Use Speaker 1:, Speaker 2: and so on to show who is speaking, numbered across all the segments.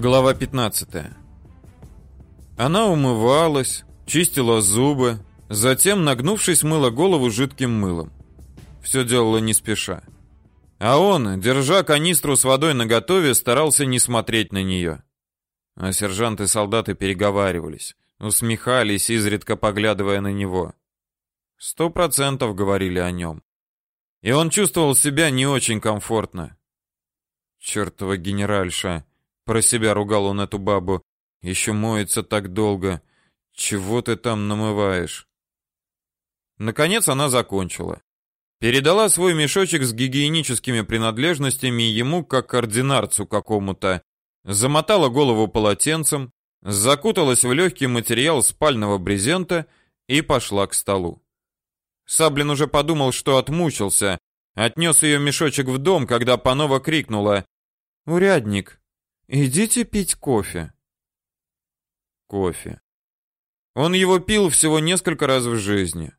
Speaker 1: Глава 15. Она умывалась, чистила зубы, затем, нагнувшись, мыла голову жидким мылом. Все делала не спеша. А он, держа канистру с водой наготове, старался не смотреть на нее. А сержанты и солдаты переговаривались, усмехались, изредка поглядывая на него. Сто процентов говорили о нем. И он чувствовал себя не очень комфортно. Чертова генеральша. Про себя ругал он эту бабу. Еще моется так долго. Чего ты там намываешь? Наконец она закончила. Передала свой мешочек с гигиеническими принадлежностями ему как ординарцу какому-то. Замотала голову полотенцем, закуталась в легкий материал спального брезента и пошла к столу. Саблин уже подумал, что отмучился, отнес ее мешочек в дом, когда Панова крикнула «Урядник, Идите пить кофе. Кофе. Он его пил всего несколько раз в жизни.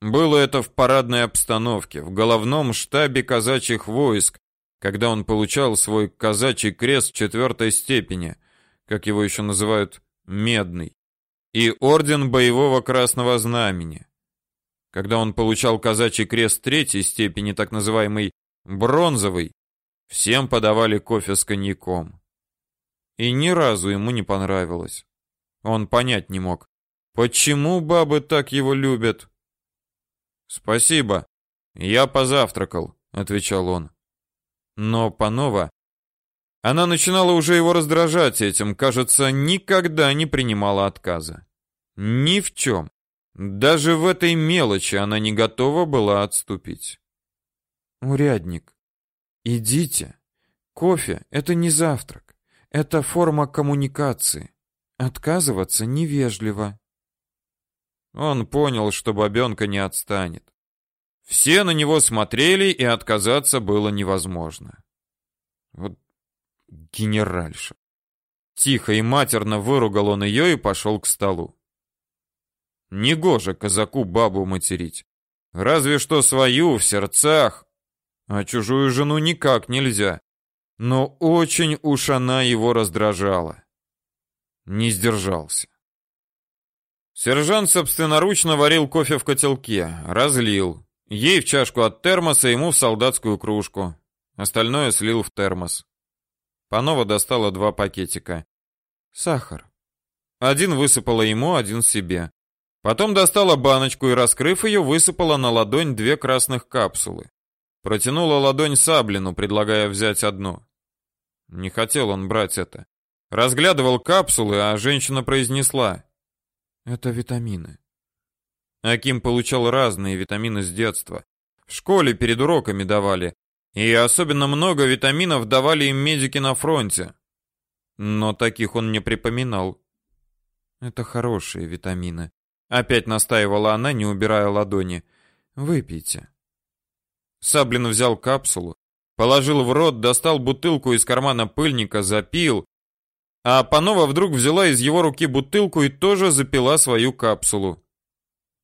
Speaker 1: Было это в парадной обстановке, в головном штабе казачьих войск, когда он получал свой казачий крест четвертой степени, как его еще называют, медный, и орден боевого красного знамени. Когда он получал казачий крест третьей степени, так называемый бронзовый, всем подавали кофе с коньяком. И ни разу ему не понравилось. Он понять не мог, почему бабы так его любят. Спасибо. Я позавтракал, отвечал он. Но Панова она начинала уже его раздражать этим, кажется, никогда не принимала отказа. Ни в чем. Даже в этой мелочи она не готова была отступить. Урядник, идите. Кофе это не завтрак. Это форма коммуникации. Отказываться невежливо. Он понял, что бабенка не отстанет. Все на него смотрели, и отказаться было невозможно. Вот генеральша. Тихо и матерно выругал он ее и пошел к столу. Негоже казаку бабу материть. Разве что свою в сердцах, а чужую жену никак нельзя но очень уж она его раздражала. Не сдержался. Сержант собственноручно варил кофе в котелке, разлил. Ей в чашку от термоса, ему в солдатскую кружку. Остальное слил в термос. Панова достала два пакетика. Сахар. Один высыпала ему, один себе. Потом достала баночку и, раскрыв ее, высыпала на ладонь две красных капсулы. Протянула ладонь Саблину, предлагая взять одну. Не хотел он брать это. Разглядывал капсулы, а женщина произнесла: "Это витамины". Аким получал разные витамины с детства. В школе перед уроками давали, и особенно много витаминов давали им медики на фронте. Но таких он не припоминал. Это хорошие витамины, опять настаивала она, не убирая ладони. Выпейте. Саблин взял капсулу, положил в рот, достал бутылку из кармана пыльника, запил, а Панова вдруг взяла из его руки бутылку и тоже запила свою капсулу.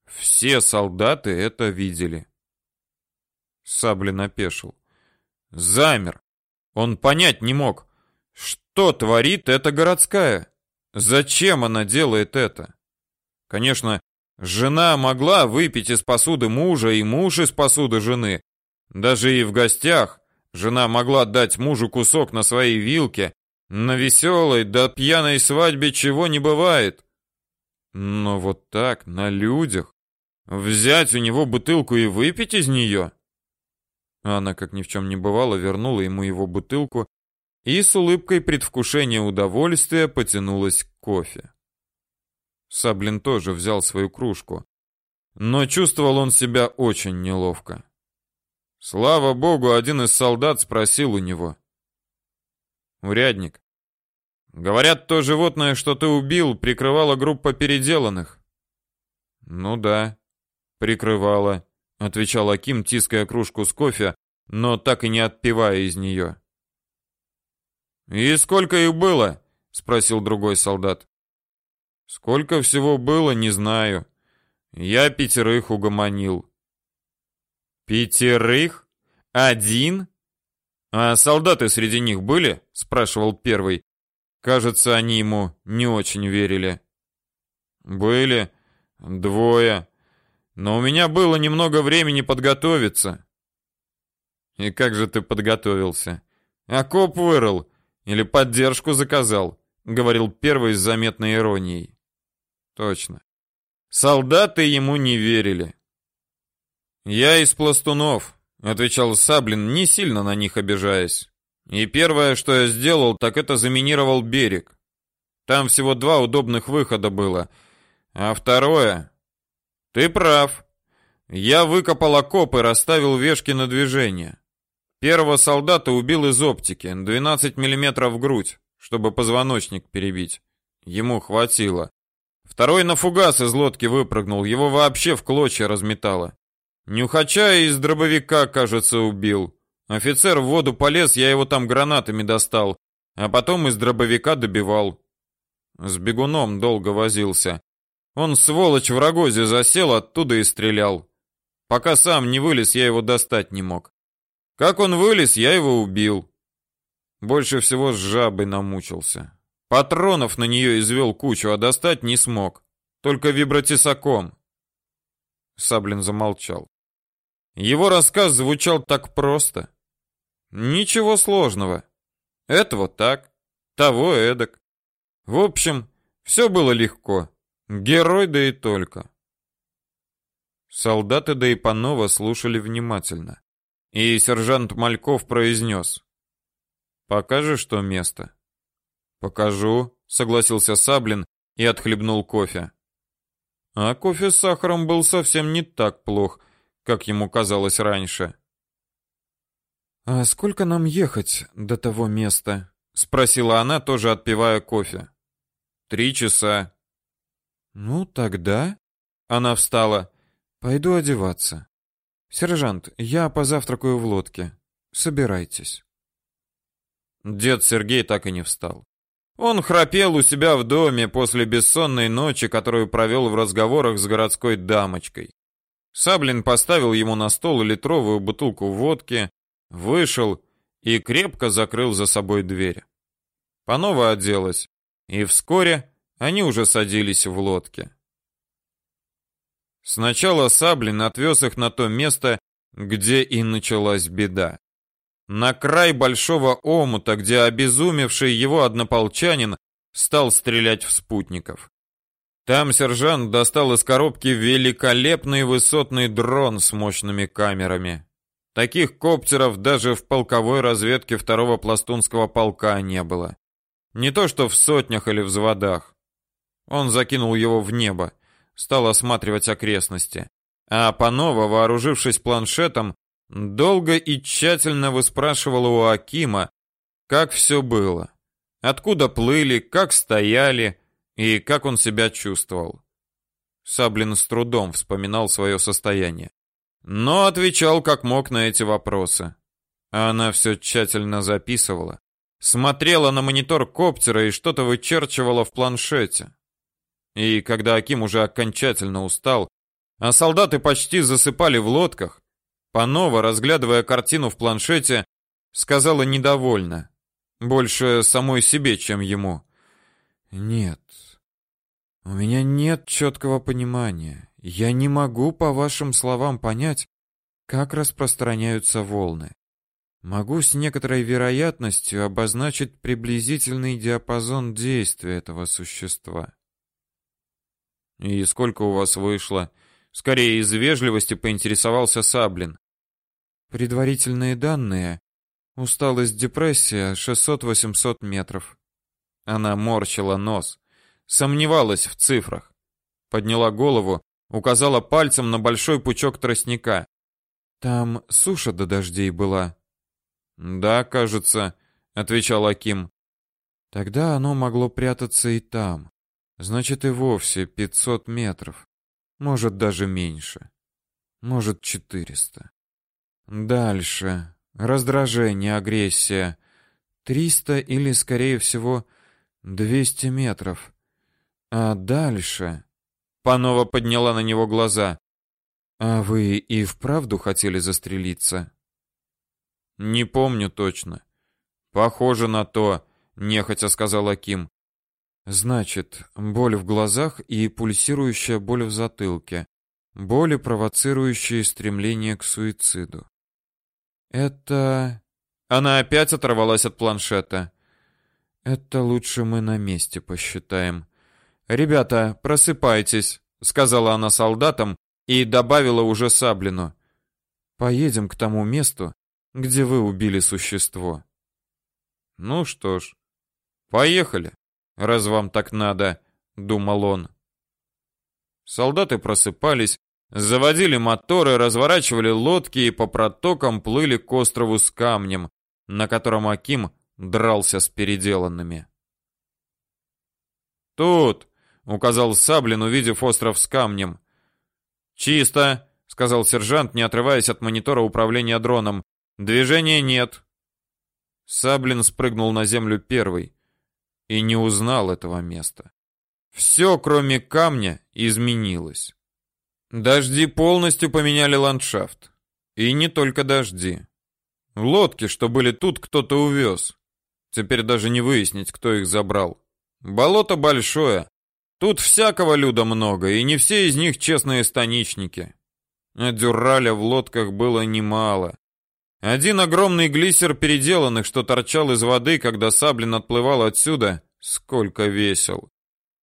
Speaker 1: Все солдаты это видели. Саблин опешил. Замер. Он понять не мог, что творит эта городская. Зачем она делает это? Конечно, жена могла выпить из посуды мужа и муж из посуды жены, даже и в гостях, Жена могла дать мужу кусок на своей вилке, на веселой да пьяной свадьбе чего не бывает. Но вот так, на людях, взять у него бутылку и выпить из нее? Она, как ни в чем не бывало, вернула ему его бутылку и с улыбкой предвкушения удовольствия потянулась к кофе. Саблин тоже взял свою кружку, но чувствовал он себя очень неловко. Слава богу, один из солдат спросил у него. Урядник. Говорят, то животное, что ты убил, прикрывала группа переделанных. Ну да, прикрывала, отвечал Аким, тиская кружку с кофе, но так и не отпивая из нее. И сколько их было? спросил другой солдат. Сколько всего было, не знаю. Я пятерых угомонил. Пятерых? Один? А солдаты среди них были? спрашивал первый. Кажется, они ему не очень верили. Были двое, но у меня было немного времени подготовиться. И как же ты подготовился? Окоп вырыл или поддержку заказал? говорил первый с заметной иронией. Точно. Солдаты ему не верили. Я из пластунов, отвечал Саблин, не сильно на них обижаясь. И первое, что я сделал, так это заминировал берег. Там всего два удобных выхода было. А второе... Ты прав. Я выкопал окоп и расставил вешки на движение. Первого солдата убил из оптики, 12 мм в грудь, чтобы позвоночник перебить. Ему хватило. Второй на фугас из лодки выпрыгнул, его вообще в клочья разметало. Нюхача из дробовика, кажется, убил. Офицер в воду полез, я его там гранатами достал, а потом из дробовика добивал. С бегуном долго возился. Он, сволочь, в рогозе засел, оттуда и стрелял. Пока сам не вылез, я его достать не мог. Как он вылез, я его убил. Больше всего с жабой намучился. Патронов на нее извел кучу, а достать не смог. Только вибротесаком. Саблин замолчал. Его рассказ звучал так просто. Ничего сложного. Это вот так, того эдак. В общем, все было легко. Герой да и только. Солдаты да и Панова слушали внимательно. И сержант Мальков произнес. «Покажешь, что место?» «Покажу», — согласился Саблин и отхлебнул кофе. А кофе с сахаром был совсем не так плох, как ему казалось раньше. «А сколько нам ехать до того места?» — спросила она, тоже отпивая кофе. «Три часа». «Ну, тогда...» — она встала. «Пойду одеваться. Сержант, я позавтракаю в лодке. Собирайтесь». Дед Сергей так и не встал. Он храпел у себя в доме после бессонной ночи, которую провел в разговорах с городской дамочкой. Саблин поставил ему на стол литровую бутылку водки, вышел и крепко закрыл за собой дверь. Панова оделась, и вскоре они уже садились в лодке. Сначала Саблин отвез их на то место, где и началась беда. На край большого омута, где обезумевший его однополчанин стал стрелять в спутников. Там сержант достал из коробки великолепный высотный дрон с мощными камерами. Таких коптеров даже в полковой разведке второго пластунского полка не было. Не то что в сотнях или взводах. Он закинул его в небо, стал осматривать окрестности. А Панова, вооружившись планшетом, долго и тщательно выспрашивала у Акима, как все было. Откуда плыли, как стояли, и как он себя чувствовал. Саблин с трудом вспоминал свое состояние, но отвечал как мог на эти вопросы. Она все тщательно записывала, смотрела на монитор коптера и что-то вычерчивала в планшете. И когда Аким уже окончательно устал, а солдаты почти засыпали в лодках, Панова, разглядывая картину в планшете, сказала недовольно, больше самой себе, чем ему. Нет, у меня нет четкого понимания. Я не могу по вашим словам понять, как распространяются волны. Могу с некоторой вероятностью обозначить приблизительный диапазон действия этого существа. И сколько у вас вышло? Скорее из вежливости поинтересовался Саблин. Предварительные данные. Усталость, депрессия 600-800 метров. Она морщила нос сомневалась в цифрах. Подняла голову, указала пальцем на большой пучок тростника. Там суша до дождей была. Да, кажется, отвечал Аким. Тогда оно могло прятаться и там. Значит, и вовсе 500 метров. Может, даже меньше. Может, 400. Дальше. Раздражение, агрессия. 300 или, скорее всего, 200 метров. А дальше... Панова подняла на него глаза. А вы и вправду хотели застрелиться? Не помню точно. Похоже на то. нехотя сказал Аким.
Speaker 2: Значит, боль в глазах и пульсирующая боль в затылке. Боли, провоцирующие стремление к суициду. Это
Speaker 1: Она опять оторвалась от планшета.
Speaker 2: Это лучше мы на месте посчитаем.
Speaker 1: Ребята, просыпайтесь, сказала она солдатам и добавила уже Саблину.
Speaker 2: Поедем к тому месту, где вы убили существо.
Speaker 1: Ну что ж, поехали. Раз вам так надо, думал он. Солдаты просыпались, заводили моторы, разворачивали лодки и по протокам плыли к острову с камнем, на котором Аким дрался с переделанными. Тут, указал Саблин, увидев остров с камнем. Чисто, сказал сержант, не отрываясь от монитора управления дроном. Движения нет. Саблин спрыгнул на землю первый и не узнал этого места. Все, кроме камня, изменилось. Дожди полностью поменяли ландшафт. И не только дожди. Лодки, что были тут, кто-то увез. Теперь даже не выяснить, кто их забрал. Болото большое. Тут всякого люда много, и не все из них честные станичники. А дюраля в лодках было немало. Один огромный глиссер переделанных, что торчал из воды, когда Саблин отплывал отсюда, сколько весил.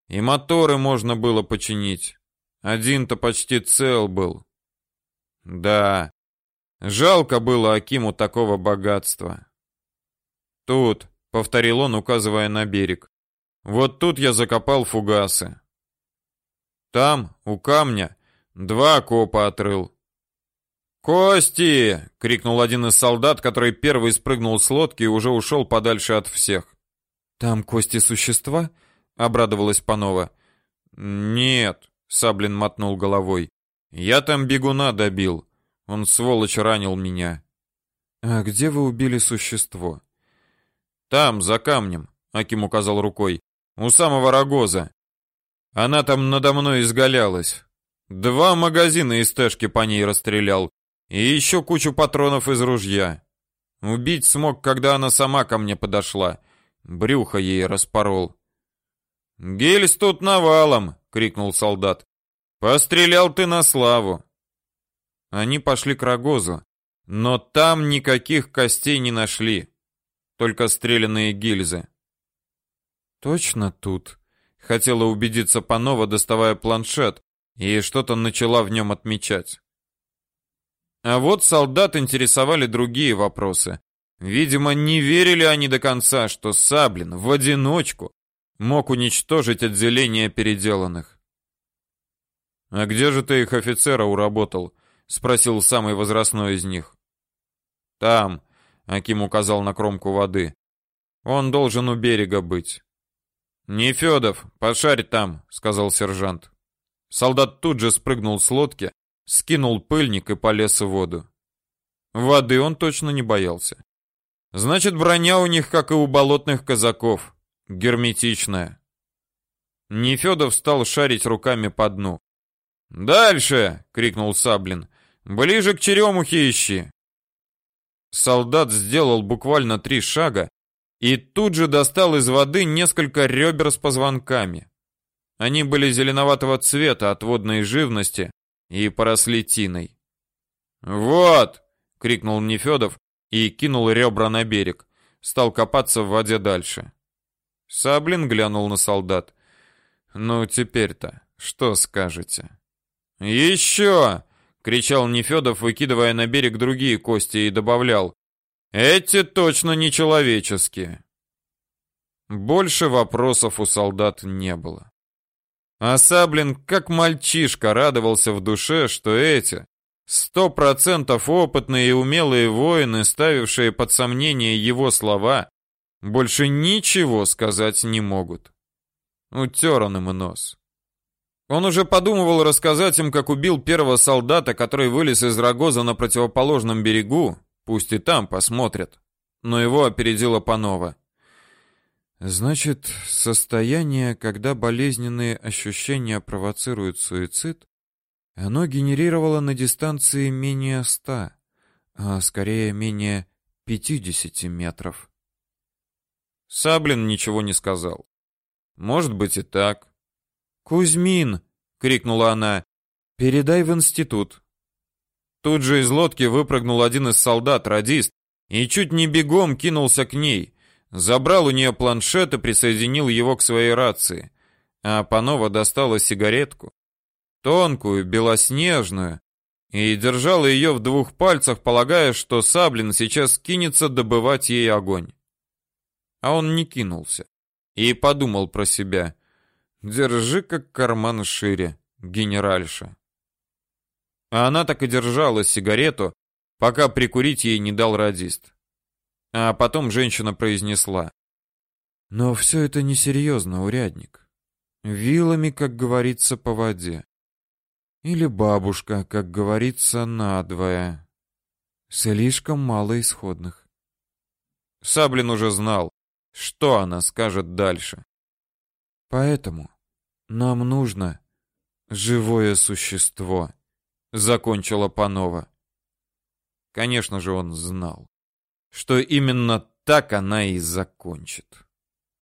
Speaker 1: И моторы можно было починить. Один-то почти цел был. Да, жалко было Акиму такого богатства. Тут, повторил он, указывая на берег. Вот тут я закопал фугасы. Там, у камня, два копа отрыл. «Кости!» — крикнул один из солдат, который первый спрыгнул с лодки и уже ушел подальше от всех.
Speaker 2: «Там кости существа?» — обрадовалась Панова.
Speaker 1: «Нет», — Саблин мотнул головой. «Я там бегуна добил. Он, сволочь, ранил меня».
Speaker 2: «А где вы убили существо?»
Speaker 1: «Там, за камнем», — Аким указал рукой. «У самого рогоза. Она там надо мной изгалялась. Два магазина из тэшки по ней расстрелял. И еще кучу патронов из ружья. Убить смог, когда она сама ко мне подошла. Брюхо ей распорол. «Гильз тут навалом!» — крикнул солдат. «Пострелял ты на славу!» Они пошли к Рогозу, но там никаких костей не нашли, только стрелянные гильзы.
Speaker 2: «Точно тут?» — хотела убедиться Панова, доставая планшет, и что-то начала в нем отмечать.
Speaker 1: А вот солдат интересовали другие вопросы. Видимо, не верили они до конца, что Саблин в одиночку мог уничтожить отделение переделанных. «А где же ты их офицера уработал?» — спросил самый возрастной из них. «Там», — Аким указал на кромку воды. «Он должен у берега быть». «Не Федов, пошарь там», — сказал сержант. Солдат тут же спрыгнул с лодки, скинул пыльник и полез в воду. Воды он точно не боялся. Значит, броня у них, как и у болотных казаков, герметичная. Нефёдов стал шарить руками по дну. «Дальше!» — крикнул Саблин. «Ближе к черемухе ищи!» Солдат сделал буквально три шага и тут же достал из воды несколько ребер с позвонками. Они были зеленоватого цвета от водной живности и поросли тиной. «Вот!» — крикнул Нефедов и кинул ребра на берег. Стал копаться в воде дальше. Саблин глянул на солдат. «Ну, теперь-то, что скажете?» «Еще!» — кричал Нефедов, выкидывая на берег другие кости, и добавлял. «Эти точно не человеческие!» Больше вопросов у солдат не было. А как мальчишка, радовался в душе, что эти сто процентов опытные и умелые воины, ставившие под сомнение его слова, больше ничего сказать не могут. Утер он им нос. Он уже подумывал рассказать им, как убил первого солдата, который вылез из рогоза на противоположном берегу, пусть и там посмотрят. Но его опередила Панова.
Speaker 2: Значит, состояние, когда болезненные ощущения провоцируют суицид, оно генерировало на дистанции менее 100, а скорее менее 50 метров.
Speaker 1: Саблин ничего не сказал. Может быть и так.
Speaker 2: «Кузьмин!» — крикнула она. «Передай в институт».
Speaker 1: Тут же из лодки выпрыгнул один из солдат, радист, и чуть не бегом кинулся к ней. Забрал у нее планшет и присоединил его к своей рации. А Панова достала сигаретку, тонкую, белоснежную, и держала ее в двух пальцах, полагая, что Саблин сейчас кинется добывать ей огонь. А он не кинулся и подумал про себя: держи как карман шире, генеральша. А она так и держала сигарету, пока прикурить ей не дал радист. А потом женщина произнесла:
Speaker 2: "Но все это несерьезно, урядник. Вилами, как говорится, по воде. Или бабушка, как говорится, надвое. Слишком мало исходных".
Speaker 1: Саблин уже знал, что она скажет дальше.
Speaker 2: Поэтому нам нужно живое существо, закончила Панова.
Speaker 1: Конечно же, он знал, что именно так она и закончит.